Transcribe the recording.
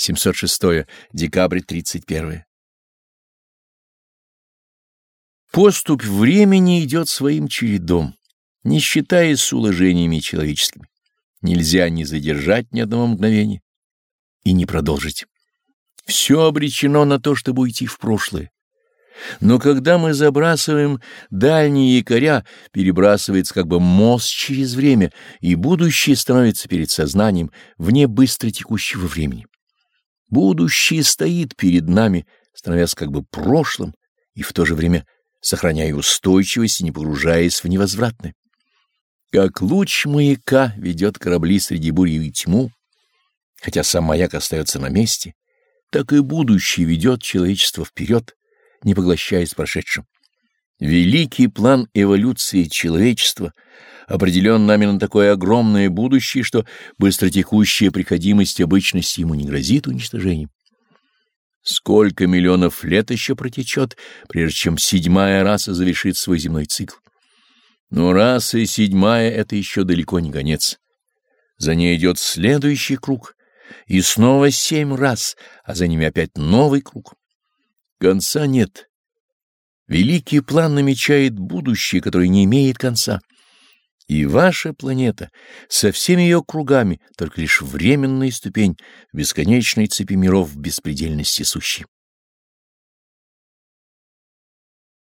706 декабрь 31. Поступь времени идет своим чередом, не считаясь с уложениями человеческими. Нельзя ни задержать ни одного мгновения и не продолжить. Все обречено на то, чтобы уйти в прошлое. Но когда мы забрасываем дальние якоря, перебрасывается как бы мост через время, и будущее становится перед сознанием вне быстро текущего времени. Будущее стоит перед нами, становясь как бы прошлым, и в то же время сохраняя устойчивость и не погружаясь в невозвратное. Как луч маяка ведет корабли среди бури и тьму, хотя сам маяк остается на месте, так и будущее ведет человечество вперед, не поглощаясь прошедшим. Великий план эволюции человечества определен нами на такое огромное будущее, что быстротекущая приходимость обычности ему не грозит уничтожением. Сколько миллионов лет еще протечет, прежде чем седьмая раса завершит свой земной цикл? Но раса седьмая — это еще далеко не конец. За ней идет следующий круг, и снова семь раз, а за ними опять новый круг. Конца нет. Великий план намечает будущее, которое не имеет конца. И ваша планета со всеми ее кругами только лишь временная ступень бесконечной цепи миров в беспредельности сущей.